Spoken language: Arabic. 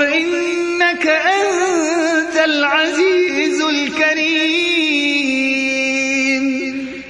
إنك أنت العزيز.